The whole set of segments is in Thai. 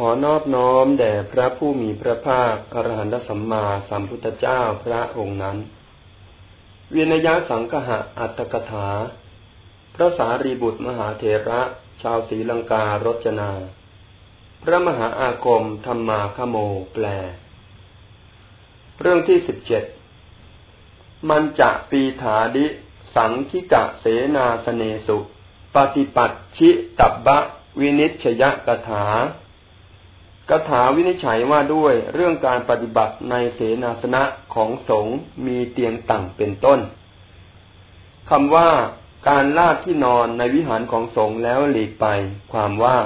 ขอนอบน้อมแด่พระผู้มีพระภาคอรหันตสัมมาสัมพุทธเจ้าพระองค์นั้น เวินยสังคหะอัตถกถา พระสารีบุตรมหาเถระชาวศรีลังการจนา พระมหาอาคมธรรมาคโมแปล เรื่องที่สิบเจ็ดมันจะปีถาดิ สังคิกะเสนาสเนสุ ปฏิปัติชิตับบะ วินิชยกถา กถาวินิจฉัยว่าด้วยเรื่องการปฏิบัติในเสนาสนะของสงฆ์มีเตียงต่างเป็นต้นคำว่าการลาดที่นอนในวิหารของสงฆ์แล้วหลีกไป ความว่า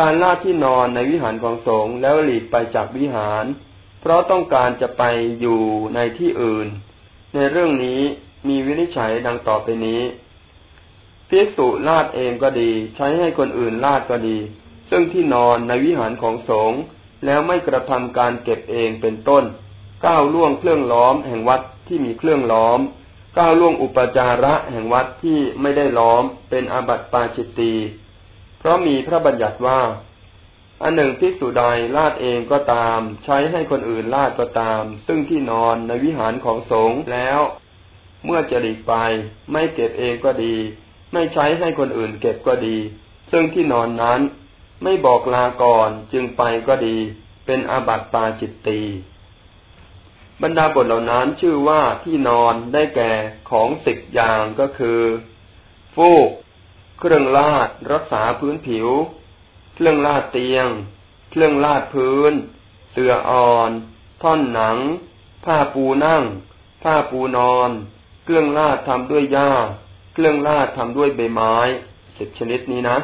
การลาดที่นอนในวิหารของสงฆ์แล้วหลีกไปจากวิหาร เพราะต้องการจะไปอยู่ในที่อื่น ในเรื่องนี้มีวินิจฉัยดังต่อไปนี้ภิกษุลาดเองก็ดี ใช้ให้คนอื่นลาดก็ดี ซึ่งที่นอนในวิหารของสงฆ์แล้วไม่กระทำการเก็บเองเป็นต้น ก้าวล่วงเครื่องล้อมแห่งวัดที่มีเครื่องล้อม ก้าวล่วงอุปจาระแห่งวัดที่ไม่ได้ล้อมเป็นอาบัติปาจิตตีเพราะมีพระบัญญัติว่า อันหนึ่งภิกษุใดลาดเองก็ตาม ใช้ให้คนอื่นลาดก็ตาม ซึ่งที่นอนในวิหารของสงฆ์แล้ว เมื่อจะหลีกไป ไม่เก็บเองก็ดี ไม่ใช้ให้คนอื่นเก็บก็ดี ซึ่งที่นอนนั้น ไม่บอกลาก่อนจึงไปก็ดี เป็นอาบัติปาจิตตีบรรดาบทเหล่านั้นชื่อว่าที่นอนได้แก่ของสิบอย่างก็คือ ฟูก เครื่องลาดรักษาพื้นผิว เครื่องลาดเตียง เครื่องลาดพื้น เสื่ออ่อน ท่อนหนัง ผ้าปูนั่ง ผ้าปูนอน เครื่องลาดทำด้วยหญ้า เครื่องลาดทำด้วยใบไม้สิบชนิดนี้นะ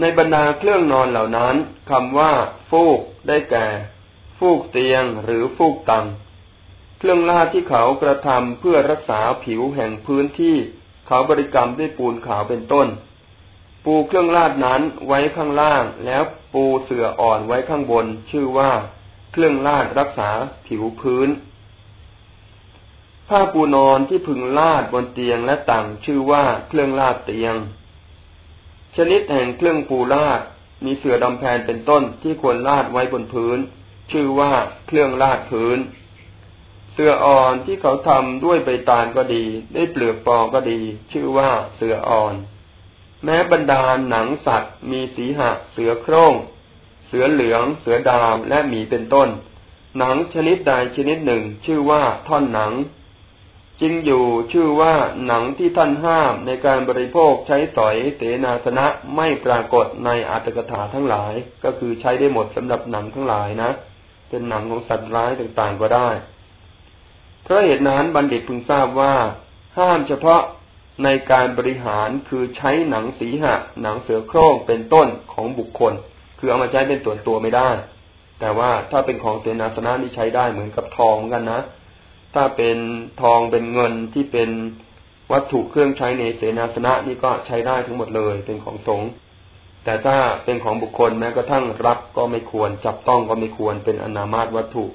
ในบรรดาเครื่องนอนเหล่านั้นคำว่า ฟูกได้แก่ ฟูกเตียงหรือฟูกตังเครื่องลาดที่เขากระทำเพื่อรักษาผิวแห่งพื้นที่เขาบริกรรมด้วยปูนขาวเป็นต้น ปูเครื่องลาดนั้นไว้ข้างล่างแล้วปูเสื่ออ่อนไว้ข้างบน ชื่อว่า เครื่องลาดรักษาผิวพื้น ผ้าปูนอนที่พึงลาดบนเตียงและตังชื่อว่าเครื่องลาดเตียง ชนิดแห่งเครื่องปูลาดมีเสื่อดำแพนเป็นต้นที่ควรลาดไว้บนพื้น ชื่อว่าเครื่องลาดพื้น เสื่ออ่อนที่เขาทำด้วยใบตาลก็ดี ได้เปลือกปอก็ดี ชื่อว่าเสื่ออ่อน แม้บรรดาหนังสัตว์ มีสีหะเสือโคร่ง เสือเหลือง เสือดาวและหมีเป็นต้น หนังชนิดใดชนิดหนึ่ง ชื่อว่าท่อนหนัง จริงอยู่ชื่อว่าหนังที่ท่านห้ามในการบริโภคใช้สอยเสนาสนะไม่ปรากฏในอัตถกถาทั้งหลาย ก็คือใช้ได้หมดสำหรับหนังทั้งหลายนะ เป็นหนังของสัตว์ร้ายต่างๆก็ได้เพราะเหตุนั้นบัณฑิตพึงทราบว่า ห้ามเฉพาะในการบริหารคือใช้หนังสีหะ หนังเสือโคร่งเป็นต้นของบุคคล คือเอามาใช้เป็นตัวนตัวไม่ได้ แต่ว่าถ้าเป็นของเสนาสนะนี่ใช้ได้เหมือนกับทองเหมือนกันนะ ถ้าเป็นทองเป็นเงินที่เป็นวัตถุเครื่องใช้ในเสนาสนะนี่ก็ใช้ได้ทั้งหมดเลยเป็นของสงฆ์แต่ถ้าเป็นของบุคคลแม้กระทั่งรับก็ไม่ควร จับต้องก็ไม่ควรเป็นอนามาตวัตถุ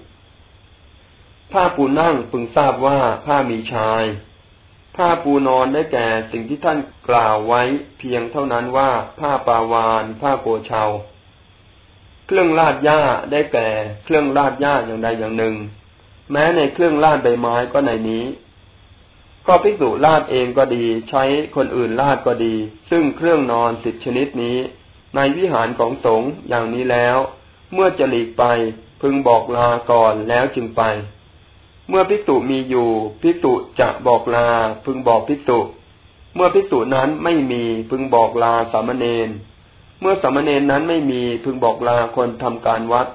ผ้าปูนั่งพึงทราบว่าผ้ามีชาย ผ้าปูนอนได้แก่สิ่งที่ท่านกล่าวไว้เพียงเท่านั้นว่า ผ้าปาวาน ผ้าโกเชา เครื่องลาดหญ้าได้แก่ เครื่องลาดหญ้าอย่างใดอย่างหนึ่ง แม้ในเครื่องลาดใบไม้ก็ในนี้ ก็พิสูจลาดเองก็ดี ใช้คนอื่นลาดก็ดี ซึ่งเครื่องนอนสิบชนิดนี้ ในวิหารของสงฆ์อย่างนี้แล้ว เมื่อจะหลีกไปพึงบอกลาก่อนแล้วจึงไป เมื่อพิสูจมีอยู่พิสูจจะบอกลา พึงบอกพิสูจเมื่อพิสูจนั้นไม่มีพึงบอกลาสามเณรเมื่อสามเณรนั้นไม่มีพึงบอกลาคนทำการวัด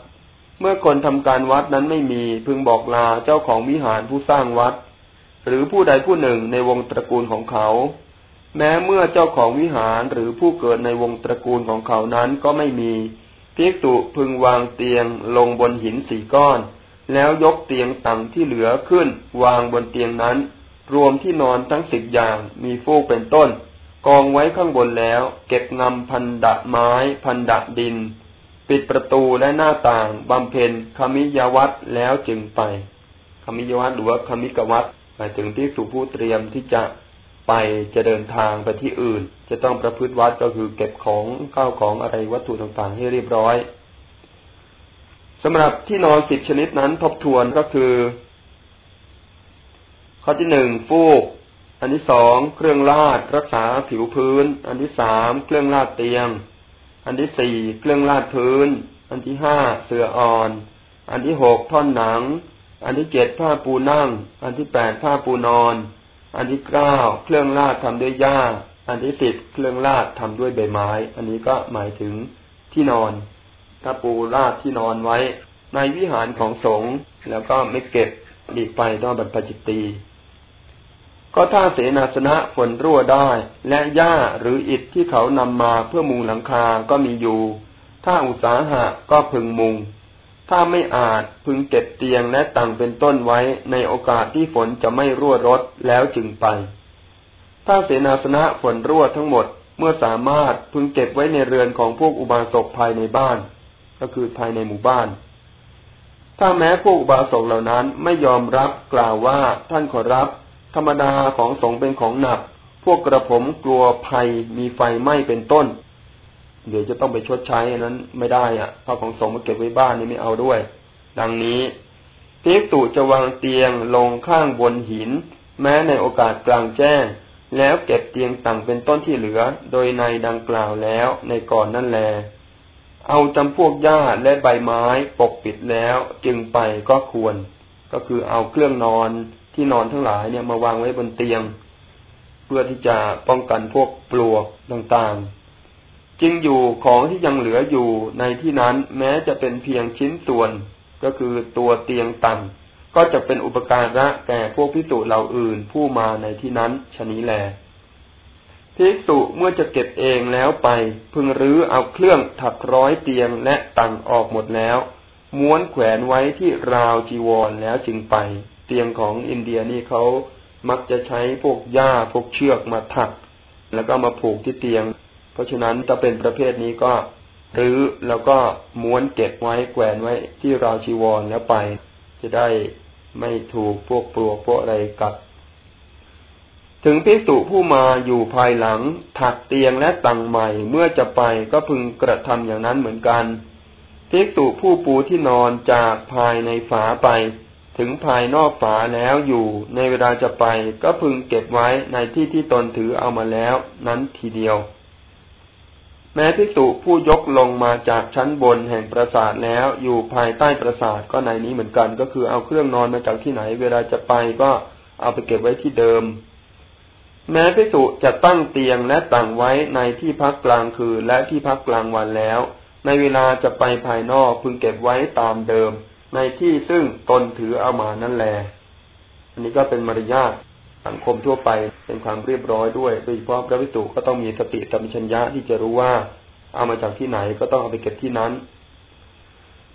เมื่อคนทำการวัดนั้นไม่มีพึงบอกลาเจ้าของวิหารผู้สร้างวัด หรือผู้ใดผู้หนึ่งในวงตระกูลของเขา แม้เมื่อเจ้าของวิหารหรือผู้เกิดในวงตระกูลของเขานั้นก็ไม่มีภิกษุพึงวางเตียงลงบนหินสี่ก้อน แล้วยกเตียงตังที่เหลือขึ้น วางบนเตียงนั้น รวมที่นอนทั้งสิบอย่างมีฟูกเป็นต้น กองไว้ข้างบนแล้ว เก็บงำพันดะไม้ พันดะดิน ปิดประตูและหน้าต่างบำเพ็ญคมิยวัตแล้วจึงไปคมิยวัตหรือว่าคมิกวัตหมายถึงที่สุผู้เตรียมที่จะไปจะเดินทางไปที่อื่น จะต้องประพฤติวัดก็คือเก็บของข้าวของอะไรวัตถุต่างๆ ให้เรียบร้อยสำหรับที่นอนสิบชนิดนั้นทบทวนก็คือข้อที่หนึ่งฟูก อันที่สองเครื่องลาดรักษาผิวพื้น อันที่สามเครื่องลาดเตียง อันที่สี่เครื่องลาดพื้น อันที่ห้าเสื่ออ่อน อันที่หกท่อนหนัง อันที่เจ็ดผ้าปูนั่ง อันที่แปดผ้าปูนอน อันที่เก้าเครื่องลาดทำด้วยหญ้า อันที่สิบเครื่องลาดทำด้วยใบไม้ อันนี้ก็หมายถึงที่นอนถ้าปูราดที่นอนไว้ ในวิหารของสงฆ์แล้วก็ไม่เก็บหลีกไปต้องบรรพจิตตี ก็ถ้าเสนาสนะฝนรั่วได้ และหญ้าหรืออิฐที่เขานำมาเพื่อมุงหลังคาก็มีอยู่ ถ้าอุตสาหะก็พึงมุง ถ้าไม่อาจพึงเก็บเตียงและตั้งเป็นต้นไว้ในโอกาสที่ฝนจะไม่รั่วรดแล้วจึงไป ถ้าเสนาสนะฝนรั่วทั้งหมดเมื่อสามารถพึงเก็บไว้ในเรือนของพวกอุบาสกภายในบ้าน ก็คือภายในหมู่บ้าน ถ้าแม้พวกอุบาสกเหล่านั้นไม่ยอมรับกล่าวว่าท่านขอรับ ธรรมดาของสงเป็นของหนัก พวกกระผมกลัวภัยมีไฟไหม้เป็นต้น เดี๋ยวจะต้องไปชดใช้นั้นไม่ได้อะเพราะของสงมาเก็บไว้บ้านนี่ไม่เอาด้วย ดังนี้ภิกษุจะวางเตียงลงข้างบนหิน แม้ในโอกาสกลางแจ้ง แล้วเก็บเตียงต่างเป็นต้นที่เหลือ โดยในดังกล่าวแล้วในก่อนนั่นแล เอาจำพวกหญ้าและใบไม้ปกปิดแล้วจึงไปก็ควร ก็คือเอาเครื่องนอน ที่นอนทั้งหลายเนี่ยมาวางไว้บนเตียง เพื่อที่จะป้องกันพวกปลวกต่างๆ จึงอยู่ของที่ยังเหลืออยู่ในที่นั้นแม้จะเป็นเพียงชิ้นส่วนก็คือตัวเตียงต่ำก็จะเป็นอุปการะแก่พวกพิสูจน์เหล่าอื่นผู้มาในที่นั้นชนี้แลภิกษุเมื่อจะเก็บเองแล้วไป พึงรื้อเอาเครื่องถักร้อยเตียงและตังออกหมดแล้ว ม้วนแขวนไว้ที่ราวจีวรแล้วจึงไป เตียงของอินเดียนี่เขามักจะใช้พวกหญ้าพวกเชือกมาถัก แล้วก็มาผูกที่เตียง เพราะฉะนั้นถ้าเป็นประเภทนี้ก็รื้อแล้วก็ม้วนเก็บไว้แขวนไว้ที่ราวจีวรแล้วไป จะได้ไม่ถูกพวกปลวกพวกอะไรกัด ถึงพิสุผู้มาอยู่ภายหลัง ถักเตียงและตังใหม่เมื่อจะไปก็พึงกระทำอย่างนั้นเหมือนกันพิสุผู้ปูที่นอนจากภายในฝาไป ถึงภายนอกฝาแล้วอยู่ในเวลาจะไปก็พึงเก็บไว้ในที่ที่ตนถือเอามาแล้ว นั้นทีเดียว แม้พิสุผู้ยกลงมาจากชั้นบนแห่งปราสาทแล้วอยู่ภายใต้ปราสาทก็ในนี้เหมือนกัน ก็คือเอาเครื่องนอนมาจากที่ไหน เวลาจะไปก็เอาไปเก็บไว้ที่เดิม แม้พิสุจะตั้งเตียงและตั้งไว้ในที่พักกลางคืนและที่พักกลางวันแล้ว ในเวลาจะไปภายนอกพึงเก็บไว้ตามเดิม ในที่ซึ่งตนถือเอามานั่นแหละอันนี้ก็เป็นมารยาทสังคมทั่วไปเป็นความเรียบร้อยด้วยโดยเฉพาะพระพิสุก็ต้องมีสติสัมปชัญญะที่จะรู้ว่า เอามาจากที่ไหนก็ต้องเอาไปเก็บที่นั้น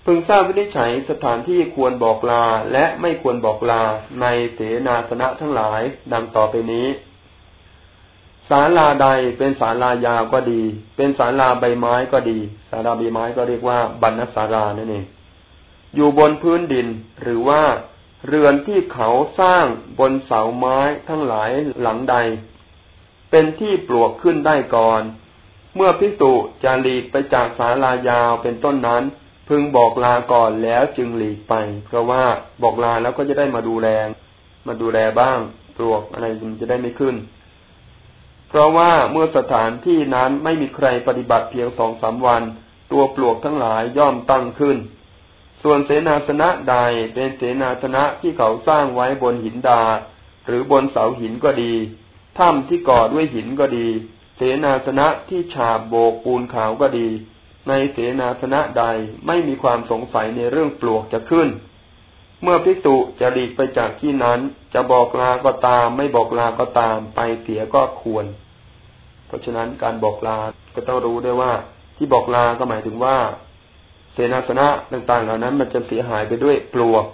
พึงทราบวินิจฉัยสถานที่ควรบอกลาและไม่ควรบอกลาในเสนาสนะทั้งหลายดังต่อไปนี้ศาลาใดเป็นศาลายาวก็ดี เป็นศาลาใบไม้ก็ดีศาลาใบไม้ก็เรียกว่าบรรณศาลานั่นเอง อยู่บนพื้นดิน หรือว่า เรือนที่เขาสร้างบนเสาไม้ทั้งหลายหลังใด เป็นที่ปลวกขึ้นได้ก่อน เมื่อพิสุจะหลีกไปจากศาลายาวเป็นต้นนั้น พึงบอกลาก่อนแล้วจึงหลีกไป เพราะว่าบอกลาแล้วก็จะได้มาดูแลมาดูแลบ้างปลวกอะไรมันจะได้ไม่ขึ้น เพราะว่าเมื่อสถานที่นั้นไม่มีใครปฏิบัติเพียงสองสามวัน ตัวปลวกทั้งหลายย่อมตั้งขึ้น ส่วนเสนาสนะใดเป็นเสนาสนะที่เขาสร้างไว้บนหินดาหรือบนเสาหินก็ดีถ้ำที่ก่อด้วยหินก็ดี เสนาสนะที่ฉาบโบกปูนขาวก็ดี ในเสนาสนะใดไม่มีความสงสัยในเรื่องปลวกจะขึ้น เมื่อพิจุจะหลีกไปจากที่นั้น จะบอกลาก็ตาม ไม่บอกลาก็ตามไปเสียก็ควร เพราะฉะนั้นการบอกลาก็ต้องรู้ด้วยว่า ที่บอกลาก็หมายถึงว่า เสนาสนะต่างๆ เหล่านั้น มันจะเสียหายไปด้วยปลวก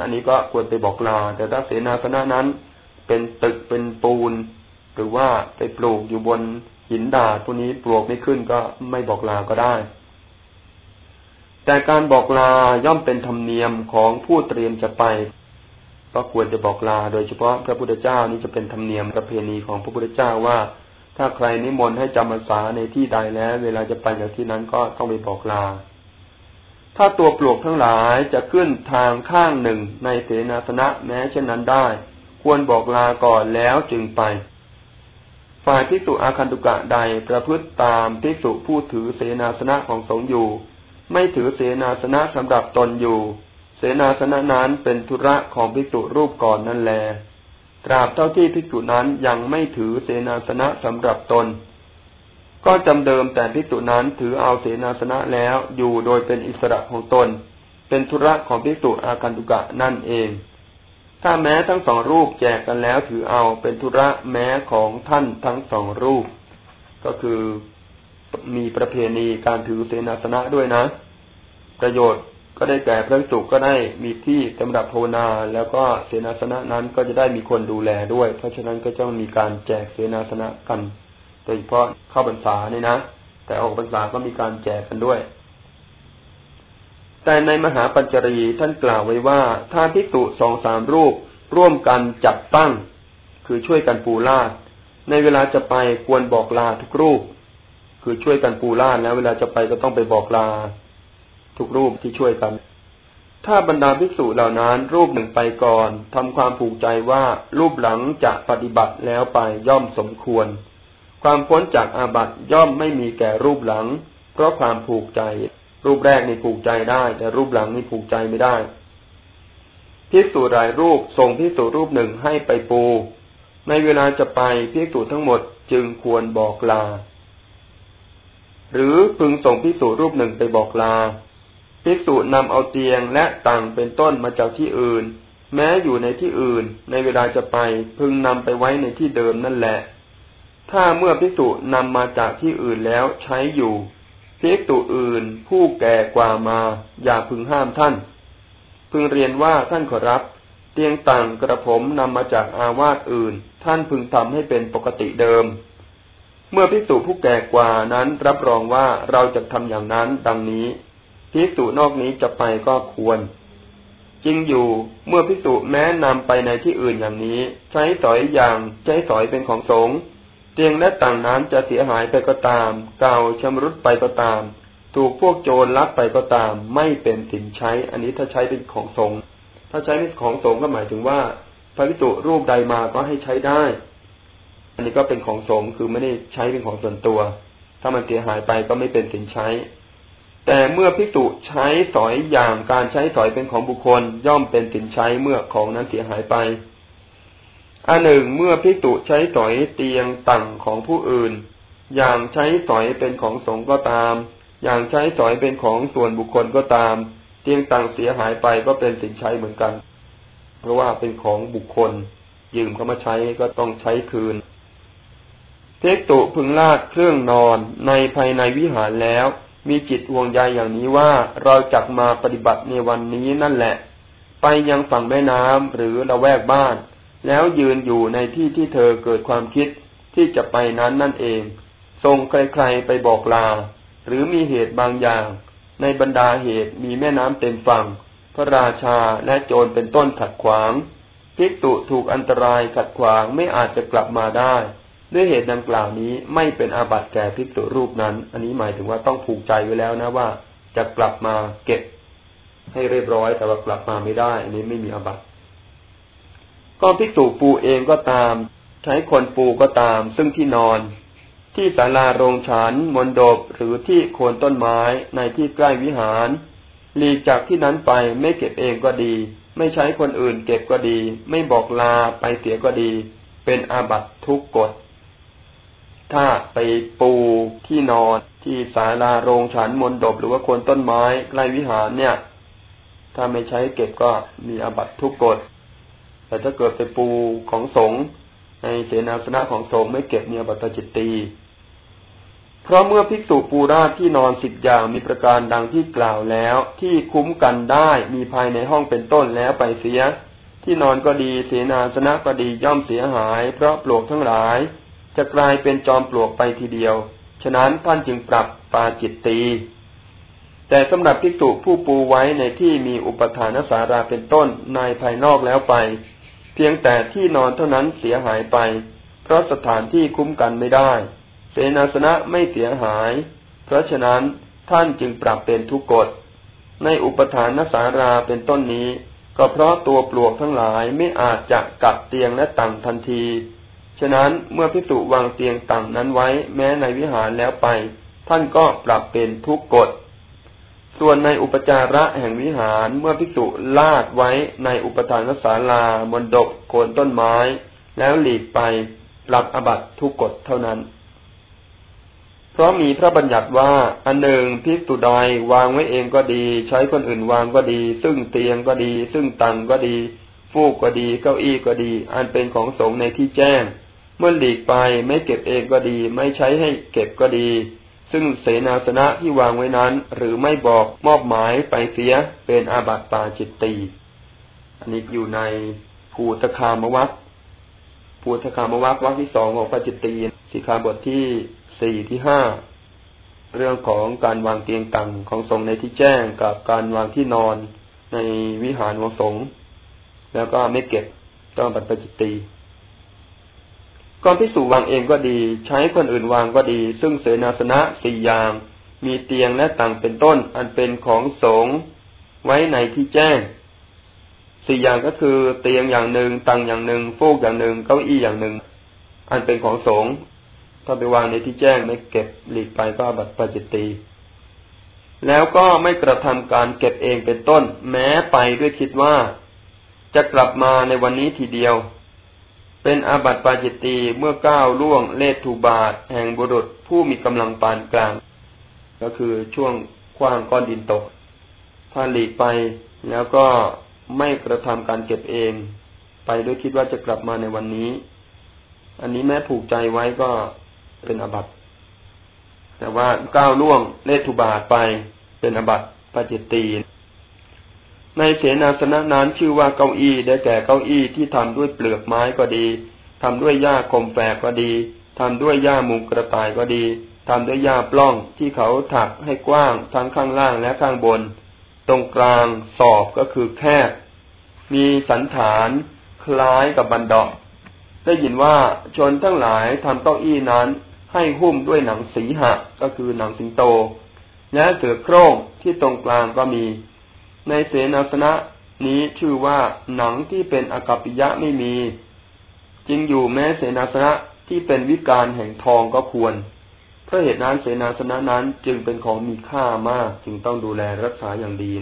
อันนี้ก็ควรไปบอกลา แต่ถ้าเสนาสนะนั้น เป็นตึกเป็นปูน หรือว่าไปปลูกอยู่บนหินดาดพวกนี้ปลวกไม่ขึ้นก็ไม่บอกลาก็ได้ แต่การบอกลาย่อมเป็นธรรมเนียมของผู้เตรียมจะไป ก็ควรจะบอกลา โดยเฉพาะพระพุทธเจ้านี่จะเป็นธรรมเนียมประเพณีของพระพุทธเจ้าว่าถ้าใครนิมนต์ให้จำพรรษาในที่ใดแล้ว เวลาจะไปจากที่นั้นก็ต้องไปบอกลา ถ้าตัวปลวกทั้งหลายจะขึ้นทางข้างหนึ่งในเสนาสนะแม้เช่นนั้นได้ ควรบอกลาก่อนแล้วจึงไป ฝ่ายภิกษุอาคันตุกะใดประพฤติตามภิกษุผู้ถือเสนาสนะของสงฆ์อยู่ ไม่ถือเสนาสนะสำหรับตนอยู่ เสนาสนะนั้นเป็นธุระของภิกษุรูปก่อนนั่นแลตราบเท่าที่ภิกษุนั้นยังไม่ถือเสนาสนะสำหรับตน ก็จำเดิมแต่ภิกษุนั้นถือเอาเสนาสนะแล้วอยู่โดยเป็นอิสระของตน เป็นธุระของภิกษุอาคันตุกะนั่นเอง ถ้าแม้ทั้งสองรูปแจกกันแล้วถือเอาเป็นธุระแม้ของท่านทั้งสองรูป ก็คือมีประเพณีการถือเสนาสนะด้วยนะ ประโยชน์ก็ได้แก่พระสุก็ได้มีที่สำหรับภาวนา แล้วก็เสนาสนะนั้นก็จะได้มีคนดูแลด้วย เพราะฉะนั้นก็ต้องมีการแจกเสนาสนะกัน โดยเฉพาะเข้าพรรษานี่นะ แต่ออกพรรษาก็มีการแจกกันด้วย แต่ในมหาปัญจรีท่านกล่าวไว้ว่า ถ้าภิกษุสองสามรูปร่วมกันจัดตั้ง คือช่วยกันปูลาด ในเวลาจะไปควรบอกลาทุกรูป คือช่วยกันปูลาดแล้ว เวลาจะไปก็ต้องไปบอกลา ทุกรูปที่ช่วยกันถ้าบรรดาภิกษุเหล่านั้นรูปหนึ่งไปก่อนทำความผูกใจว่ารูปหลังจะปฏิบัติแล้วไปย่อมสมควร ความพ้นจากอาบัติย่อมไม่มีแก่รูปหลัง เพราะความผูกใจ รูปแรกนี่ผูกใจได้ แต่รูปหลังนี่ผูกใจไม่ได้ภิกษุรายรูปส่งภิกษุรูปหนึ่งให้ไปปู ในเวลาจะไปภิกษุทั้งหมดจึงควรบอกลา หรือพึงส่งภิกษุรูปหนึ่งไปบอกลาภิกษุนำเอาเตียงและตังเป็นต้นมาจากที่อื่น แม้อยู่ในที่อื่น ในเวลาจะไปพึงนำไปไว้ในที่เดิมนั่นแหละ ถ้าเมื่อภิกษุนำมาจากที่อื่นแล้วใช้อยู่ภิกษุอื่นผู้แก่กว่ามา อย่าพึงห้ามท่าน พึงเรียนว่าท่านขอรับ เตียงตังกระผมนำมาจากอาวาสอื่น ท่านพึงทำให้เป็นปกติเดิม เมื่อภิกษุผู้แก่กว่านั้นรับรองว่าเราจะทำอย่างนั้นดังนี้ภิกษุนอกนี้จะไปก็ควรจริงอยู่เมื่อภิกษุแม้นำไปในที่อื่นอย่างนี้ ใช้สอยอย่างใช้สอยเป็นของสงฆ์ ตียงและต่างนั้นจะเสียหายไปก็ตาม เก่าชำรุดไปก็ตาม ถูกพวกโจรลักไปก็ตาม ไม่เป็นสินใช้ อันนี้ถ้าใช้เป็นของสงฆ์ถ้าใช้เป็นของสงฆ์ก็หมายถึงว่า พระภิกษุรูปใดมาก็ให้ใช้ได้ อันนี้ก็เป็นของสงฆ์คือไม่ได้ใช้เป็นของส่วนตัว ถ้ามันเสียหายไปก็ไม่เป็นสินใช้ แต่เมื่อพิจุใช้สอยอย่างการใช้สอยเป็นของบุคคล ย่อมเป็นสินใช้เมื่อของนั้นเสียหายไป อันหนึ่งเมื่อพิจุใช้สอยเตียงต่งของผู้อื่น อย่างใช้สอยเป็นของสงฆ์ก็ตาม อย่างใช้สอยเป็นของส่วนบุคคลก็ตาม เตียงต่างเสียหายไปก็เป็นสินใช้เหมือนกัน เพราะว่าเป็นของบุคคล ยืมเขามาใช้ก็ต้องใช้คืนเทกตุพึงลาดเครื่องนอนในภายในวิหารแล้ว มีจิตห่วงใยอย่างนี้ว่าเราจักมาปฏิบัติในวันนี้นั่นแหละ ไปยังฝั่งแม่น้ำหรือละแวกบ้าน แล้วยืนอยู่ในที่ที่เธอเกิดความคิดที่จะไปนั้นนั่นเองส่งใครๆไปบอกลา หรือมีเหตุบางอย่าง ในบรรดาเหตุมีแม่น้ำเต็มฝั่ง พระราชาและโจรเป็นต้นขัดขวางภิกตุถูกอันตรายขัดขวางไม่อาจจะกลับมาได้ ด้วยเหตุดังกล่าวนี้ไม่เป็นอาบัติแก่ภิกษุรูปนั้น อันนี้หมายถึงว่าต้องผูกใจไว้แล้วนะว่า จะกลับมาเก็บ ให้เรียบร้อยแต่ว่ากลับมาไม่ได้ อันนี้ไม่มีอาบัติ ก็ภิกษุปูเองก็ตาม ใช้คนปูก็ตาม ซึ่งที่นอน ที่ศาลาโรงฉันมนดบหรือที่โคนต้นไม้ในที่ใกล้วิหารหลีกจากที่นั้นไปไม่เก็บเองก็ดี ไม่ใช้คนอื่นเก็บก็ดี ไม่บอกลาไปเสียก็ดี เป็นอาบัตทุกกฎถ้าไปปูที่นอนที่ศาลาโรงฉันมนดบหรือว่าคนต้นไม้ใกล้วิหารเนี่ย ถ้าไม่ใช้เก็บก็มีอาบัตทุกกฎ แต่ถ้าเกิดไปปูของสงฆ์ในเสนาสนะของสงฆ์ไม่เก็บมีอบัตจิตตีเพราะเมื่อภิกษุปูราที่นอนสิบอย่างมีประการดังที่กล่าวแล้ว ที่คุ้มกันได้มีภายในห้องเป็นต้นแล้วไปเสีย ที่นอนก็ดีเสนาสนะก็ดีย่อมเสียหาย เพราะปลวกทั้งหลาย จะกลายเป็นจอมปลวกไปทีเดียว ฉะนั้นท่านจึงปรับปาจิตตีแต่สำหรับภิกษุผู้ปูไว้ในที่มีอุปทานสาราเป็นต้นในภายนอกแล้วไป เพียงแต่ที่นอนเท่านั้นเสียหายไป เพราะสถานที่คุ้มกันไม่ได้ เสนาสนะไม่เสียหาย เพราะฉะนั้นท่านจึงปรับเป็นทุกกฎ ในอุปทานนสาราเป็นต้นนี้ ก็เพราะตัวปลวกทั้งหลายไม่อาจจะกัดเตียงและตังทันที ฉะนั้นเมื่อพิสุวางเตียงตังนั้นไว้แม้ในวิหารแล้วไป ท่านก็ปรับเป็นทุกกฎ ส่วนในอุปจาระแห่งวิหารเมื่อพิสุลาดไว้ในอุปทานศาลาบนดกโคนต้นไม้ แล้วหลีกไปปรับอบัตทุกกฎเท่านั้น เพราะมีพระบัญญัติว่าอันหนึ่งพิสุใดวางไว้เองก็ดี ใช้คนอื่นวางก็ดี ซึ่งเตียงก็ดี ซึ่งตังก็ดี ฟูกก็ดี เก้าอี้ก็ดี อันเป็นของสงในที่แจ้ง เมื่อหลีกไปไม่เก็บเองก็ดี ไม่ใช้ให้เก็บก็ดี ซึ่งเสนาสนะที่วางไว้นั้น หรือไม่บอกมอบหมายไปเสียเป็นอาบัติปาจิตตีอันนี้อยู่ในภูตคามวัคภูตคามวัควัคที่สองของปาจิตตีสิกขาบทที่สี่ที่ห้าเรื่องของการวางเตียงตังของสงในที่แจ้งกับการวางที่นอนในวิหารของสงแล้วก็ไม่เก็บต้องบัตรปจิตตี ก่อนพิสูจวางเองก็ดี ใช้คนอื่นวางก็ดี ซึ่งเสนาสนะสี่อย่าง มีเตียงและตังเป็นต้น อันเป็นของสงไว้ในที่แจ้งสี่อย่างก็คือ เตียงอย่างหนึ่งตังอย่างหนึ่งฟูกอย่างหนึ่งเก้าอี้อย่างหนึ่ง อันเป็นของสงถ้าไปวางในที่แจ้งไม่เก็บหลีกไปก็บัตรปจิตตีแล้วก็ไม่กระทำการเก็บเองเป็นต้น แม้ไปด้วยคิดว่า จะกลับมาในวันนี้ทีเดียว เป็นอาบัติปาจิตตีเมื่อก้าวล่วงเลทูบาทแห่งบุรุษผู้มีกำลังปานกลาง ก็คือช่วงคว้างก้อนดินตก ถ้าหลีกไปแล้วก็ไม่กระทำการเก็บเอง ไปด้วยคิดว่าจะกลับมาในวันนี้ อันนี้แม้ผูกใจไว้ก็เป็นอาบัติแต่ว่าก้าวล่วงเลทุบาทไปเป็นอาบัติปาจิตตี ในเสนาสนะนั้นชื่อว่าเก้าอี้ได้แก่เก้าอี้ที่ทำด้วยเปลือกไม้ก็ดีทำด้วยหญ้าคมแฝกก็ดีทำด้วยหญ้ามุงกระต่ายก็ดีทำด้วยหญ้าปล้องที่เขาถักให้กว้างทั้งข้างล่างและข้างบน ตรงกลางสอบก็คือแคบ มีสันฐานคล้ายกับบันดอกได้ยินว่าชนทั้งหลายทำเก้าอี้นั้น ให้หุ้มด้วยหนังสีหะก็คือหนังสิงโต และเสือโคร่งที่ตรงกลางก็มี ในเสนาสนะนี้ชื่อว่าหนังที่เป็นอกัปปิยะไม่มี จึงอยู่แม้เสนาสนะที่เป็นวิการแห่งทองก็ควรเพราะเหตุนั้นเสนาสนะนั้นจึงเป็นของมีค่ามากจึงต้องดูแลรักษาอย่างดี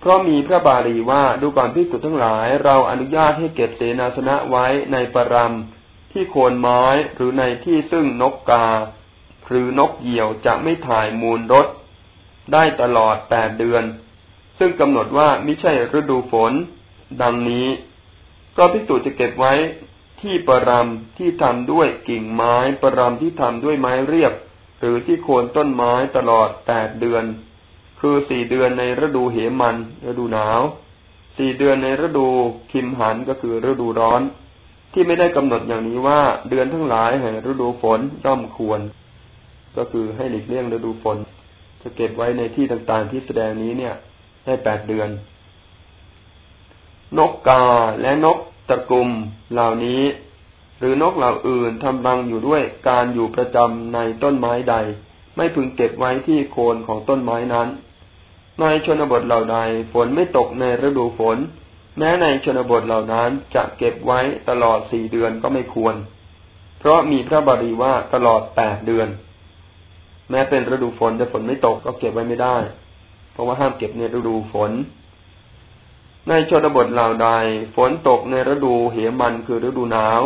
เพราะมีพระบาลีว่าดูก่อนพิสุทั้งหลาย เราอนุญาตให้เก็บเสนาสนะไว้ในปรำที่โคนไม้หรือในที่ซึ่งนกกา หรือนกเหยี่ยวจะไม่ถ่ายมูลรถได้ตลอดแปดเดือน ซึ่งกำหนดว่าไม่ใช่ฤดูฝน ดังนี้ ก็พิสูจน์จะเก็บไว้ที่ปรำที่ทำด้วยกิ่งไม้ปรำที่ทำด้วยไม้เรียบ หรือที่โคนต้นไม้ตลอดแปดเดือน คือสี่เดือนในฤดูเหมันฤดูหนาวสี่เดือนในฤดูคิมหันก็คือฤดูร้อน ที่ไม่ได้กำหนดอย่างนี้ว่าเดือนทั้งหลายแห่งฤดูฝนย่อมควร ก็คือให้หลีกเลี่ยงฤดูฝน จะเก็บไว้ในที่ต่างๆที่แสดงนี้เนี่ย ได้แปดเดือน นกกาและนกตะกุมเหล่านี้ หรือนกเหล่าอื่นทำรังอยู่ด้วยการอยู่ประจำในต้นไม้ใด ไม่พึงเก็บไว้ที่โคนของต้นไม้นั้น ในชนบทเหล่าใดฝนไม่ตกในฤดูฝน แม้ในชนบทเหล่านั้นจะเก็บไว้ตลอดสี่เดือนก็ไม่ควร เพราะมีพระบาลีว่าตลอดแปดเดือน แม้เป็นฤดูฝนแต่ฝนไม่ตกก็เก็บไว้ไม่ได้ เพราะว่าห้ามเก็บในฤดูฝน ในชนบทเหล่าใด ฝนตกในฤดูเหมันคือฤดูหนาว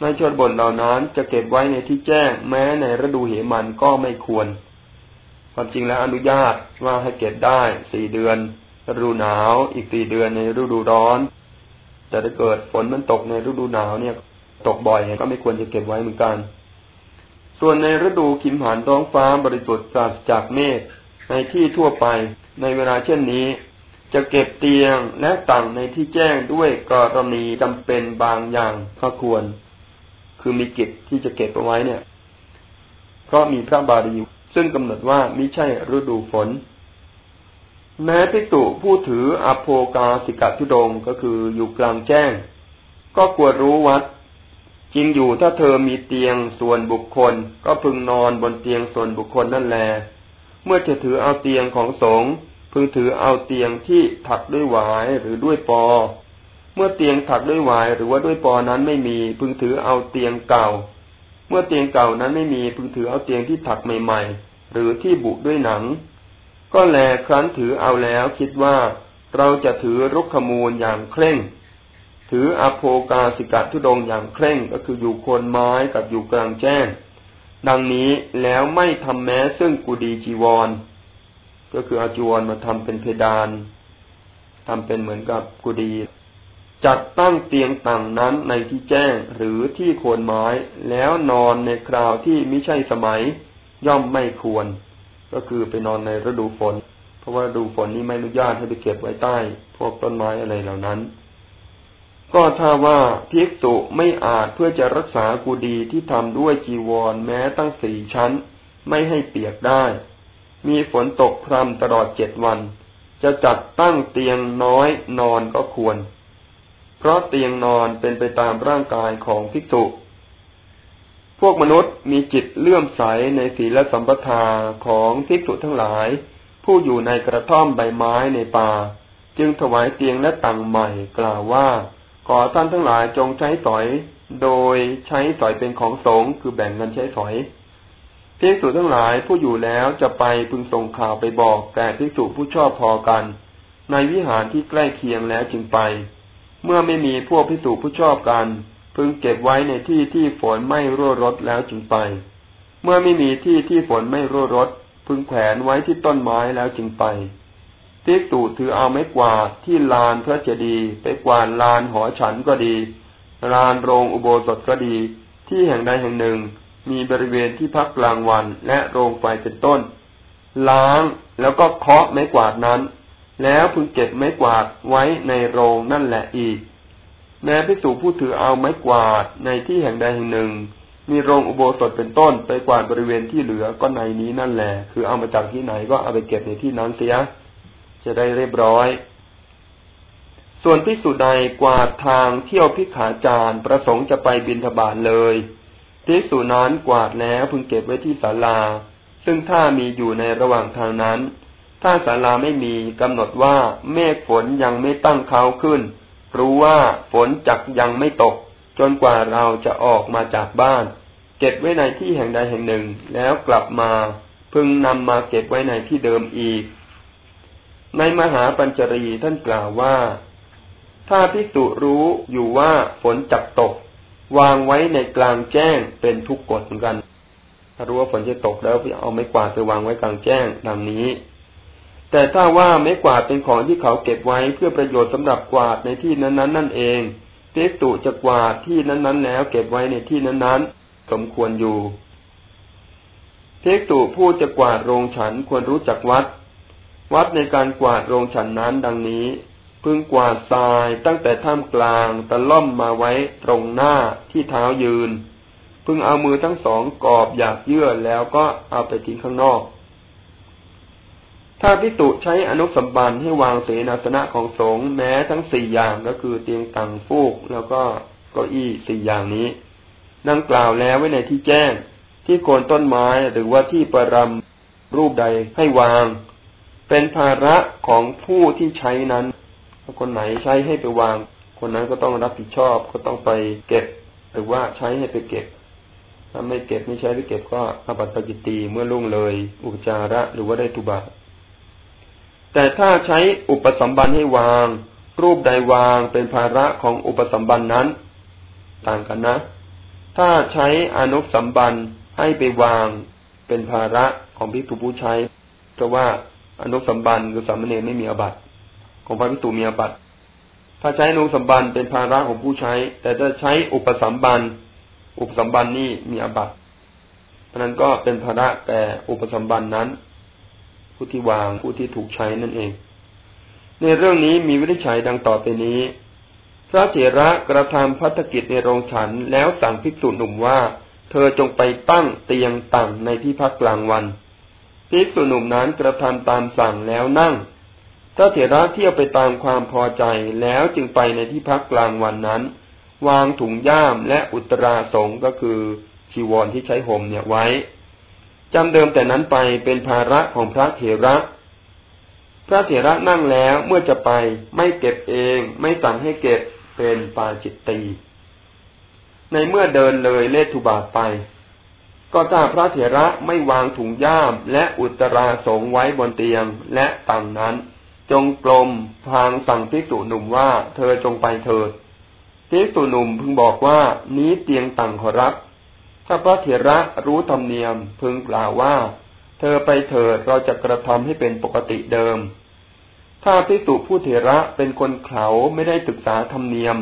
ในชนบทเหล่านั้นจะเก็บไว้ในที่แจ้ง แม้ในฤดูเหมันก็ไม่ควร ความจริงแล้วอนุญาตว่าให้เก็บได้สี่เดือนฤดูหนาวอีกสี่เดือนในฤดูร้อน แต่ถ้าเกิดฝนมันตกในฤดูหนาวเนี่ย ตกบ่อยก็ไม่ควรจะเก็บไว้เหมือนกัน ส่วนในฤดูคิมหันท้องฟ้าบริสุทธิ์ปราศจากเมฆในที่ทั่วไป ในเวลาเช่นนี้ จะเก็บเตียงและต่างในที่แจ้งด้วยกรณีจำเป็นบางอย่างก็ควร คือมีกิจที่จะเก็บเอาไว้เนี่ยก็มีพระบาลีซึ่งกำหนดว่ามิใช่ฤดูฝน แม้ภิกษุผู้ถืออโภกาสิกะทุดงก็คืออยู่กลางแจ้ง ก็ควรรู้วัดจริงอยู่ถ้าเธอมีเตียงส่วนบุคคล ก็พึงนอนบนเตียงส่วนบุคคลนั่นแหละ เมื่อจะถือเอาเตียงของสงฆ์พึงถือเอาเตียงที่ถักด้วยหวายหรือด้วยปอ เมื่อเตียงถักด้วยหวายหรือว่าด้วยปอนั้นไม่มี พึงถือเอาเตียงเก่า เมื่อเตียงเก่านั้นไม่มี พึงถือเอาเตียงที่ถักใหม่ ๆ หรือที่บุด้วยหนัง ก็แลครั้นถือเอาแล้วคิดว่าเราจะถือรุกขมูลอย่างเคร่ง ถืออโภกาสิกะทุดงอย่างเคร่งก็คืออยู่คนไม้กับอยู่กลางแจ้ง ดังนี้แล้วไม่ทำแม้ซึ่งกุดีจีวร ก็คืออาจวนมาทำเป็นเพดานทำเป็นเหมือนกับกุฏิจัดตั้งเตียงต่างนั้นในที่แจ้งหรือที่โคนไม้แล้วนอนในคราวที่ไม่ใช่สมัย ย่อมไม่ควร ก็คือไปนอนในฤดูฝน เพราะว่าฤดูฝนนี้ไม่อนุญาตให้ไปเก็บไว้ใต้ พวกต้นไม้อะไรเหล่านั้น ก็ถ้าว่าภิกษุไม่อาจเพื่อจะรักษากุฏิที่ทำด้วยจีวรแม้ตั้งสี่ชั้น ไม่ให้เปียกได้ มีฝนตกพรำตลอดเจ็ดวัน จะจัดตั้งเตียงน้อยนอนก็ควร เพราะเตียงนอนเป็นไปตามร่างกายของภิกษุ พวกมนุษย์มีจิตเลื่อมใสในศีลสัมปทาของภิกษุทั้งหลาย ผู้อยู่ในกระท่อมใบไม้ในป่า จึงถวายเตียงและตังใหม่กล่าวว่า ขอท่านทั้งหลายจงใช้สอย โดยใช้สอยเป็นของสงคือแบ่งเงินใช้สอยภิกษุทั้งหลายผู้อยู่แล้วจะไปพึงส่งข่าวไปบอกแก่ภิกษุผู้ชอบพอกัน ในวิหารที่ใกล้เคียงแล้วจึงไป เมื่อไม่มีพวกภิกษุผู้ชอบกัน พึงเก็บไว้ในที่ที่ฝนไม่รั่วรดแล้วจึงไป เมื่อไม่มีที่ที่ฝนไม่รั่วรดพึงแขวนไว้ที่ต้นไม้แล้วจึงไป ภิกษุถือเอาไม้กวาดที่ลานพระเจดีย์ไปกวาดลานหอฉันก็ดีลานโรงอุโบสถก็ดี ที่แห่งใดแห่งหนึ่ง มีบริเวณที่พักกลางวันและโรงไฟเป็นต้น ล้างแล้วก็เคาะไม้กวาดนั้น แล้วพึงเก็บไม้กวาดไว้ในโรงนั่นแหละอีก แม้พิสูจผู้ถือเอาไม้กวาดในที่แห่งใดแห่งหนึ่ง มีโรงอุโบสถเป็นต้น ไปกวาดบริเวณที่เหลือก็ในนี้นั่นแหละ คือเอามาจากที่ไหนก็เอาไปเก็บในที่นั้นเสีย จะได้เรียบร้อย ส่วนพิสูจใดกวาดทางเที่ยวพิขาจารประสงค์จะไปบินทบาทเลยภิกษุนั้นกวาดแล้วพึงเก็บไว้ที่ศาลา ซึ่งถ้ามีอยู่ในระหว่างทางนั้น ถ้าศาลาไม่มีกำหนดว่าเมฆฝนยังไม่ตั้งเขาขึ้น รู้ว่าฝนจักยังไม่ตก จนกว่าเราจะออกมาจากบ้าน เก็บไว้ในที่แห่งใดแห่งหนึ่งแล้วกลับมา พึงนำมาเก็บไว้ในที่เดิมอีก ในมหาปัญจรีท่านกล่าวว่า ถ้าพิสุรู้อยู่ว่าฝนจักตก วางไว้ในกลางแจ้งเป็นทุกกฎเหมือนกัน ถ้ารู้ว่าฝนจะตกแล้วเอาไม้กวาดไปวางไว้กลางแจ้งดังนี้ แต่ถ้าว่าไม้กวาดเป็นของที่เขาเก็บไว้เพื่อประโยชน์สำหรับกวาดในที่นั้นๆ นั่นเองเทกตุจะกวาดที่นั้นๆ แล้วเก็บไว้ในที่นั้นๆ สมควรอยู่เทกตุผู้จะกวาดโรงฉันควรรู้จักวัด วัดในการกวาดโรงฉันนั้นดังนี้ พึงกวาดทรายตั้งแต่ท่ามกลางตะล่อมมาไว้ตรงหน้าที่เท้ายืน พึงเอามือทั้งสองกอบอยากเยื่อแล้วก็เอาไปทิ้งข้างนอก ถ้าพิสุใช้อนุสัมบันให้วางเสนาสนะของสงฆ์แม้ทั้งสี่อย่างก็คือเตียงตังฟูกแล้วก็เก้าอี้สี่อย่างนี้ดังกล่าวแล้วไว้ในที่แจ้ง ที่โคนต้นไม้หรือว่าที่ประรำรูปใดให้วาง เป็นภาระของผู้ที่ใช้นั้นคนไหนใช้ให้ไปวาง คนนั้นก็ต้องรับผิดชอบก็ต้องไปเก็บ หรือว่าใช้ให้ไปเก็บ ถ้าไม่เก็บไม่ใช้ไปเก็บก็อบัติปจิตีเมื่อลุ่งเลย อุปจาระหรือว่าได้ตุบาแต่ถ้าใช้อุปสัมบันให้วาง รูปใดวางเป็นภาระของอุปสัมบันนั้น ต่างกันนะ ถ้าใช้อนุสัมบันให้ไปวาง เป็นภาระของพิจุผู้ใช้เพราะว่า อนุสัมบันคือสามเณรไม่มีอบัติของพระพิสุมีอาบัติถ้าใช้อนุสัมบันเป็นภาระของผู้ใช้ แต่ถ้าใช้อุปสัมบันอุปสัมบันนี่มีอาบัติเพราะนั้นก็เป็นภาระแต่อุปสัมบันนั้น ผู้ที่วางผู้ที่ถูกใช้นั่นเอง ในเรื่องนี้มีวิธีใช้ดังต่อไปนี้ พระเถระกระทำพัฒกิจในโรงฉันแล้วสั่งภิกษุหนุ่มว่า เธอจงไปตั้งเตียงตั้งในที่พักกลางวัน ภิกษุหนุ่มนั้นกระทำตามสั่งแล้วนั่งพระเถระเที่ยวไปตามความพอใจแล้วจึงไปในที่พักกลางวันนั้น วางถุงย่ามและอุตราสงก็คือชีวรที่ใช้ห่มเนี่ยไว้จำเดิมแต่นั้นไปเป็นภาระของพระเถระ พระเถระนั่งแล้วเมื่อจะไปไม่เก็บเองไม่สั่งให้เก็บเป็นปาจิตตีในเมื่อเดินเลยเลทุบาทไป ก็ถ้าพระเถระไม่วางถุงย่ามและอุตราสงไว้บนเตียงและต่างนั้น จงกลมพางสั่งพิสุหนุ่มว่า เธอจงไปเถิดพิสุหนุ่มพึงบอกว่านี้เตียงต่างขอรับ ถ้าพระเถระรู้ธรรมเนียมพึงกล่าวว่า เธอไปเถิดเราจะกระทำให้เป็นปกติเดิม ถ้าพิสุผู้เถระเป็นคนเขาไม่ได้ศึกษาธรรมเนียม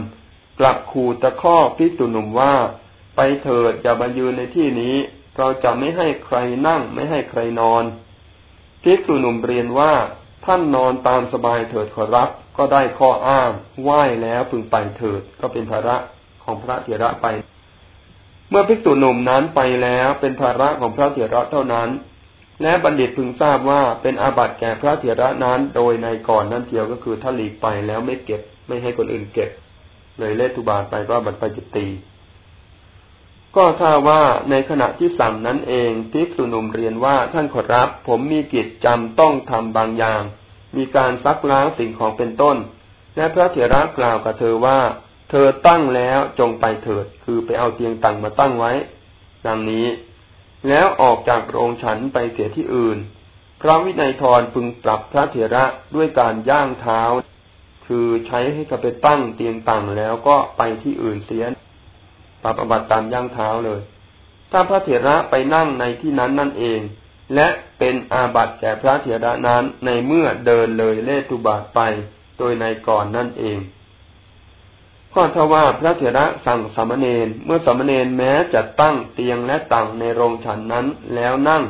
กลับขู่ตะข้อพิสุหนุ่มว่า ไปเถิดอย่ามายืนในที่นี้ เราจะไม่ให้ใครนั่งไม่ให้ใครนอนพิสุหนุ่มเรียนว่าท่านนอนตามสบายเถิดขอรับ ก็ได้ข้ออ้างไหว้แล้วพึงไปเถิดก็เป็นภาระของพระเถระไป เมื่อภิกษุหนุ่มนั้นไปแล้วเป็นภาระของพระเถระเท่านั้น และบัณฑิตพึงทราบว่าเป็นอาบัติแก่พระเถระนั้น โดยในก่อนนั้นเดียวก็คือถ้าหลีกไปแล้วไม่เก็บไม่ให้คนอื่นเก็บ เลยเลทุบาทไปก็บัตรไปจิตตี ก็ถ้าว่าในขณะที่สั่งนั้นเองภิกษุหนุ่มเรียนว่าท่านขอรับ ผมมีกิจจำต้องทำบางอย่าง มีการซักล้างสิ่งของเป็นต้น และพระเถระกล่าวกับเธอว่า เธอตั้งแล้วจงไปเถิด คือไปเอาเตียงตั้งมาตั้งไว้ดังนี้ แล้วออกจากโรงฉันไปเสียที่อื่นพระวินัยทรพึงปรับพระเถระด้วยการย่างเท้า คือใช้ให้กับไปตั้งเตียงตั้งแล้วก็ไปที่อื่นเสีย ปรับอบัตตามย่างเท้าเลย ถ้าพระเถระไปนั่งในที่นั้นนั่นเอง และเป็นอาบัติแก่พระเถระนั้นในเมื่อเดินเลยเลตุบาทไปโดยในก่อนนั่นเองก็ถ้าว่าพระเถระสั่งสามเณรเมื่อสามเณรแม้จะตั้งเตียงและตั้งในโรงฉันนั้นแล้วนั่ง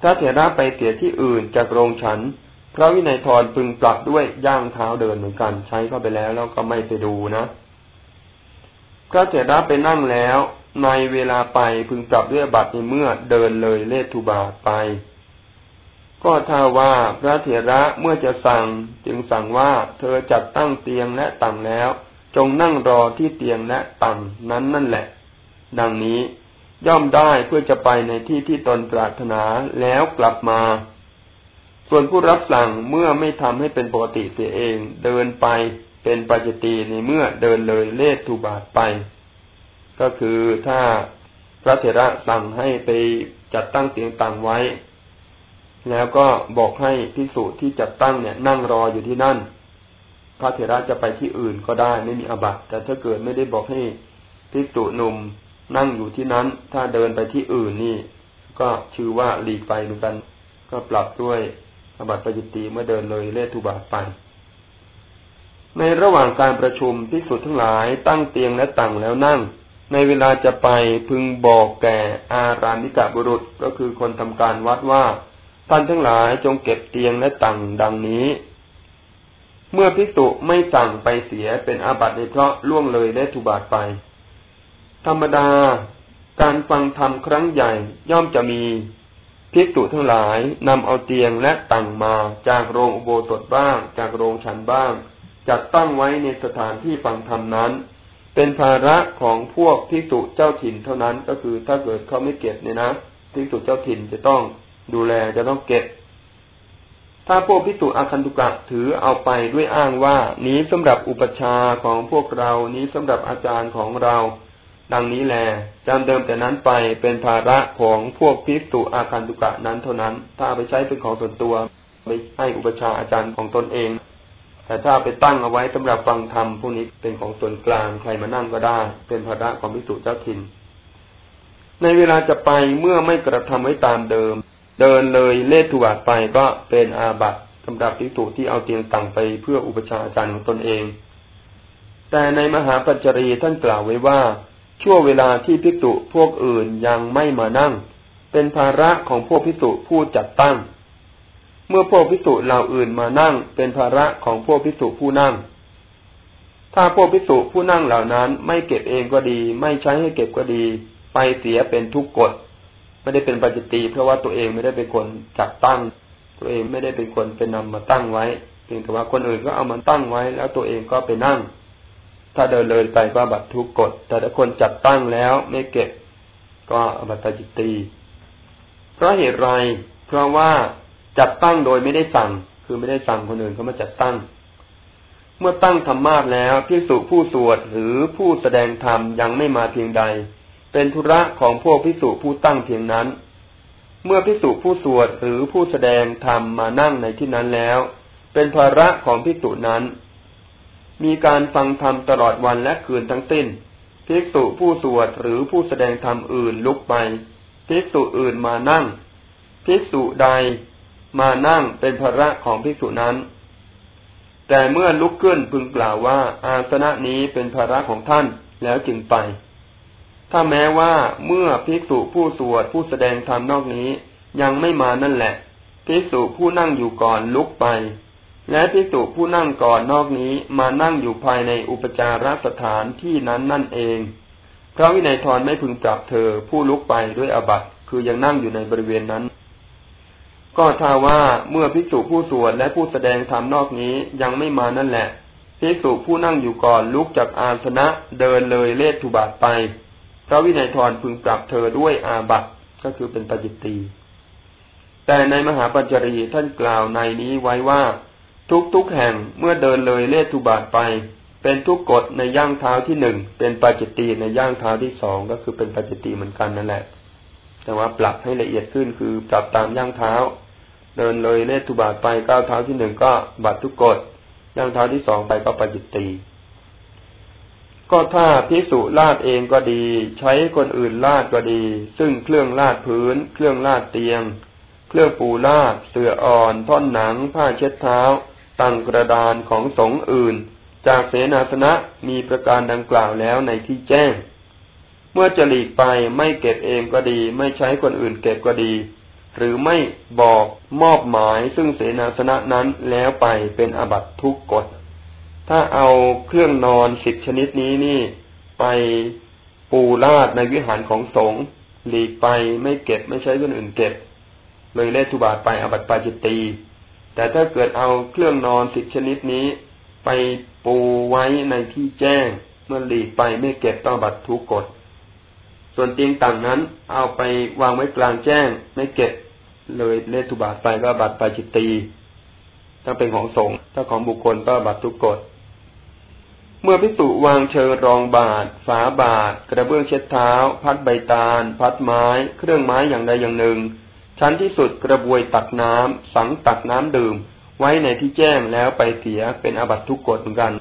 พระเถระไปเสียที่อื่นจากโรงฉันพระวินัยทรพึงปรับด้วยย่างเท้าเดินเหมือนกันใช้เข้าไปแล้วแล้วก็ไม่ไปดูนะ พระเถระไปนั่งแล้ว ในเวลาไปพึงปรับด้วยบัตรในเมื่อเดินเลยเลทุบาทไป ก็ถ้าว่าพระเถระเมื่อจะสั่งจึงสั่งว่าเธอจัดตั้งเตียงและตั้งแล้ว จงนั่งรอที่เตียงและตังนั้นนั่นแหละ ดังนี้ย่อมได้เพื่อจะไปในที่ที่ตนปรารถนาแล้วกลับมา ส่วนผู้รับสั่งเมื่อไม่ทำให้เป็นปกติเสียเอง เดินไป เป็นปัจจตีในเมื่อเดินเลยเลททูบาทไป ก็คือถ้าพระเถระสั่งให้ไปจัดตั้งเตียงตังไว้ แล้วก็บอกให้พิสูจน์ที่จัดตั้งเนี่ย นั่งรออยู่ที่นั่น พระเถระจะไปที่อื่นก็ได้ไม่มีอบัตแต่ถ้าเกิดไม่ได้บอกให้พิจุหนุ่มนั่งอยู่ที่นั้น ถ้าเดินไปที่อื่นนี่ ก็ชื่อว่าหลีกไปเหมือนกัน ก็ปรับด้วยอบัตปจิตีเมื่อเดินเลยเลทุบาทไป ในระหว่างการประชุมพิสุทั้งหลายตั้งเตียงและตั้งแล้วนั่ง ในเวลาจะไปพึงบอกแก่อารามิกะบุรุษก็คือคนทำการวัดว่าท่านทั้งหลายจงเก็บเตียงและตั้งดังนี้ เมื่อภิกษุไม่สั่งไปเสียเป็นอาบัติในเพราะล่วงเลยได้ทุบาทไป ธรรมดา การฟังธรรมครั้งใหญ่ย่อมจะมีภิกษุทั้งหลายนำเอาเตียงและตังมาจากโรงอุโบสถบ้าง จากโรงฉันบ้าง จัดตั้งไว้ในสถานที่ฟังธรรมนั้น เป็นภาระของพวกภิกษุเจ้าถิ่นเท่านั้นก็คือถ้าเกิดเขาไม่เก็บเนี่ยนะภิกษุเจ้าถิ่นจะต้องดูแลจะต้องเก็บ ถ้าพวกพิสุอาคันตุกะถือเอาไปด้วยอ้างว่า นี้สำหรับอุปชาของพวกเรานี้สำหรับอาจารย์ของเรา ดังนี้แลจำเดิมแต่นั้นไปเป็นภาระของพวกพิสุอาคันตุกะนั้นเท่านั้น ถ้าไปใช้เป็นของส่วนตัวไปให้อุปชาอาจารย์ของตนเอง แต่ถ้าไปตั้งเอาไว้สำหรับฟังธรรมพวกนี้เป็นของส่วนกลางใครมานั่งก็ได้ เป็นภาระของพิสุเจ้าถิ่น ในเวลาจะไปเมื่อไม่กระทำไว้ตามเดิม เดินเลยเลทุบาทไปก็เป็นอาบัติสำหรับภิกษุที่เอาเตียงตั้งไปเพื่ออุปชาอาจารย์ของตนเอง แต่ในมหาปัจจรีท่านกล่าวไว้ว่าช่วงเวลาที่ภิกษุพวกอื่นยังไม่มานั่ง เป็นภาระของพวกภิกษุผู้จัดตั้ง เมื่อพวกภิกษุเหล่าอื่นมานั่งเป็นภาระของพวกภิกษุผู้นั่ง ถ้าพวกภิกษุผู้นั่งเหล่านั้น ไม่เก็บเองก็ดี ไม่ใช้ให้เก็บก็ดี ไปเสียเป็นทุกกฎไม่ได้เป็นปัจจิตีเพราะว่าตัวเองไม่ได้เป็นคนจัดตั้ง ตัวเองไม่ได้เป็นคนเป็นนำมาตั้งไว้เพียงแต่ว่าคนอื่นก็เอามาตั้งไว้ แล้วตัวเองก็ไปนั่ง ถ้าเดินเลยไปก็บัตรทุกกฎแต่ถ้าคนจัดตั้งแล้วไม่เก็บ ก็บัตรจิตตีเพราะเหตุไร เพราะว่า จัดตั้งโดยไม่ได้สั่ง คือไม่ได้สั่งคนอื่นเขามาจัดตั้ง เมื่อตั้งธรรมาสแล้วพิสุผู้สวดหรือผู้แสดงธรรมยังไม่มาเพียงใด เป็นธุระของพวกพิสุผู้ตั้งเพียงนั้น เมื่อพิสุผู้สวดหรือผู้แสดงธรรมมานั่งในที่นั้นแล้ว เป็นภาระของพิสุนั้น มีการฟังธรรมตลอดวันและคืนทั้งสิ้นภิกษุผู้สวดหรือผู้แสดงธรรมอื่นลุกไปภิกษุอื่นมานั่งภิกษุใด มานั่งเป็นภาระของภิกษุนั้น แต่เมื่อลุกขึ้นพึงกล่าวว่า อาสนะนี้เป็นภาระของท่านแล้วจึงไป ถ้าแม้ว่าเมื่อภิกษุผู้สวดผู้แสดงธรรมนอกนี้ยังไม่มานั่นแหละภิกษุผู้นั่งอยู่ก่อนลุกไป และภิกษุผู้นั่งก่อนนอกนี้มานั่งอยู่ภายในอุปจารสถานที่นั้นนั่นเองพระวินัยทรไม่พึงปรับเธอผู้ลุกไปด้วยอบัตคือยังนั่งอยู่ในบริเวณนั้น ก็ถ้าว่าเมื่อภิกษุผู้สวดและผู้แสดงธรรมนอกนี้ยังไม่มานั่นแหละภิกษุผู้นั่งอยู่ก่อนลุกจากอาสนะเดินเลยเลทุบาทไป พระวินัยทรพึงปรับเธอด้วยอาบัตก็คือเป็นปจิตตีแต่ในมหาปัญจรีท่านกล่าวในนี้ไว้ว่า ทุกทุกแห่งเมื่อเดินเลยเลทุบาทไป เป็นทุกกฎในย่างเท้าที่หนึ่งเป็นปจิตตีในย่างเท้าที่สองก็คือเป็นปจิตตีเหมือนกันนั่นแหละ แต่ว่าปรับให้ละเอียดขึ้นคือปรับตามย่างเท้า เดินเลยเลทุบาทไปก้าวเท้าที่หนึ่งก็บัตทุกกฎย่างเท้าที่สองไปก็ปจิตตีก็ถ้าพิสุลาดเองก็ดี ใช้คนอื่นลาดก็ดี ซึ่งเครื่องลาดพื้น เครื่องลาดเตียง เครื่องปูลาด เสื่ออ่อน ท่อนหนัง ผ้าเช็ดเท้า ตั้งกระดานของสงอื่น จากเสนาสนะมีประการดังกล่าวแล้วในที่แจ้ง เมื่อจะหลีกไปไม่เก็บเองก็ดี ไม่ใช้คนอื่นเก็บก็ดี หรือไม่บอกมอบหมายซึ่งเสนาสนะนั้นแล้วไปเป็นอบัตทุกกฎ ถ้าเอาเครื่องนอนสิบชนิดนี้นี่ ไปปูลาดในวิหารของสงฆ์หลีกไปไม่เก็บไม่ใช้คนอื่นเก็บ เลยเล่ทุบาทไปอบัตปาจิตตีแต่ถ้าเกิดเอาเครื่องนอนสิบชนิดนี้ ไปปูไว้ในที่แจ้ง เมื่อหลีกไปไม่เก็บต้องบัตทุกกฎ ส่วนเตียงต่างนั้น เอาไปวางไว้กลางแจ้ง ไม่เก็บเลยเลทุบาทไปก็บัตรปจิตตีถ้าเป็นของสงฆ์ถ้าของบุคคลก็บัตรทุกกฎเมื่อพิสุวางเชิงรองบาท ฝาบาท กระเบื้องเช็ดเท้า พัดใบตาล พัดไม้ เครื่องไม้อย่างใดอย่างหนึ่ง ชั้นที่สุดกระบวยตักน้ำสังตักน้ำดื่ม ไว้ในที่แจ้งแล้วไปเสียเป็นอบัตทุกกฎเหมือนกัน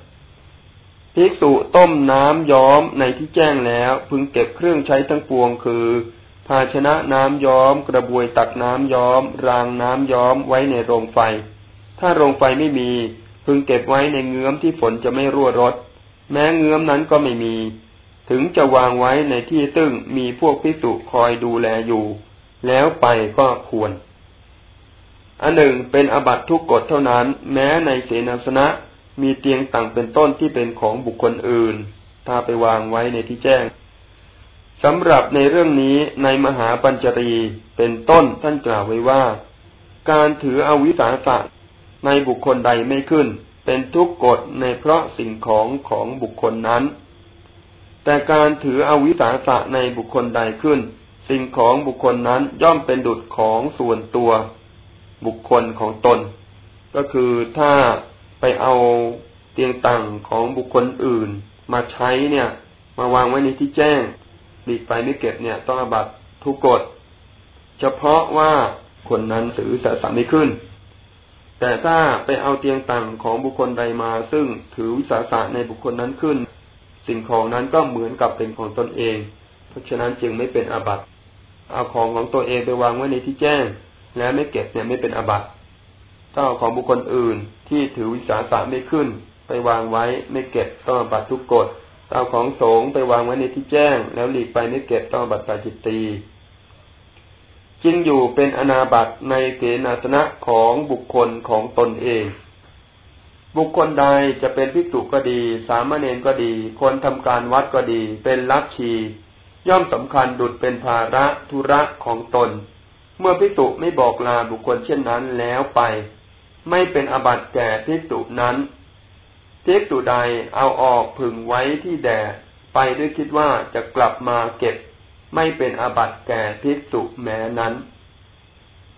ภิกษุต้มน้ำย้อมในที่แจ้งแล้ว พึงเก็บเครื่องใช้ทั้งปวงคือ ภาชนะน้ำย้อม กระบวยตักน้ำย้อม รางน้ำย้อมไว้ในโรงไฟ ถ้าโรงไฟไม่มี พึงเก็บไว้ในเงื้อมที่ฝนจะไม่รั่วรดแม้เงื้อมนั้นก็ไม่มี ถึงจะวางไว้ในที่ตึ้งมีพวกพิสุคอยดูแลอยู่ แล้วไปก็ควรอันหนึ่งเป็นอบัตทุกกฎเท่านั้น แม้ในเสนาสนะ มีเตียงต่างเป็นต้นที่เป็นของบุคคลอื่นถ้าไปวางไว้ในที่แจ้งสำหรับในเรื่องนี้ในมหาปัญจรีเป็นต้นท่านกล่าวไว้ว่า การถืออวิสาสะในบุคคลใดไม่ขึ้น เป็นทุกกฎในเพราะสิ่งของของบุคคลนั้น แต่การถืออวิสาสะในบุคคลใดขึ้น สิ่งของบุคคลนั้นย่อมเป็นดุจของส่วนตัว บุคคลของตน ก็คือถ้า ไปเอาเตียงต่างของบุคคลอื่น มาใช้เนี่ย มาวางไว้ในที่แจ้งหลีกไปไม่เก็บเนี่ย ต้องอบัตทุกกฎ เฉพาะว่าคนนั้นถือสาสาไม่ขึ้น แต่ถ้าไปเอาเตียงต่างของบุคคลใดมา ซึ่งถือวิสาสะในบุคคลนั้นขึ้น สิ่งของนั้นก็เหมือนกับเป็นของตนเอง เพราะฉะนั้นจึงไม่เป็นอาบัตเอาของของตัวเองไปวางไว้ในที่แจ้ง แล้วไม่เก็บเนี่ยไม่เป็นอาบัตถ้า เอาของบุคคลอื่นที่ถือวิสาสะไม่ขึ้น ไปวางไว้ไม่เก็บต้องบัตรทุกกฎเอาของสงไปวางไว้ในที่แจ้ง แล้วหลีกไปไม่เก็บต้องบัตรปาจิตตีจึงอยู่เป็นอนาบัตในเกณาสนะของบุคคลของตนเอง บุคคลใดจะเป็นภิกษุก็ดี สามเณรก็ดี คนทำการวัดก็ดี เป็นลัทธีย่อมสำคัญดุดเป็นภาระธุระของตน เมื่อพิสุไม่บอกลาบุคคลเช่นนั้นแล้วไป ไม่เป็นอบัติแก่พิสุนั้นพิสุใดเอาออกพึงไว้ที่แดดไปด้วยคิดว่าจะกลับมาเก็บ ไม่เป็นอาบัติแก่พิสุแม้นั้น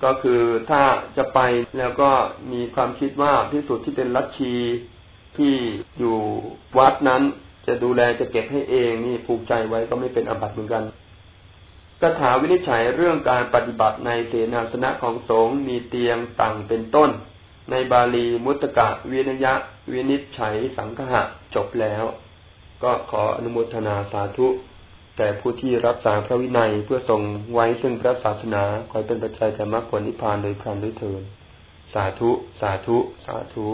ก็คือถ้าจะไปแล้วก็มีความคิดว่าพิสุที่เป็นลัทธิที่อยู่วัดนั้นจะดูแลจะเก็บให้เองนี่ผูกใจไว้ก็ไม่เป็นอบัติเหมือนกันกถาวินิจฉัยเรื่องการปฏิบัติในเสนาสนะของสงฆ์มีเตียงต่างเป็นต้น ในบาลีมุตตะวินยะ วินิจฉัยสังหะจบแล้ว ก็ขออนุโมทนาสาธุแต่ผู้ที่รับสารพระวินัยเพื่อทรงไว้ซึ่งพระศาสนาคอยเป็นปัจจัยแก่มรรคผลนิพพานโดยพรานด้วยเถินสาธุ สาธุ สาธุ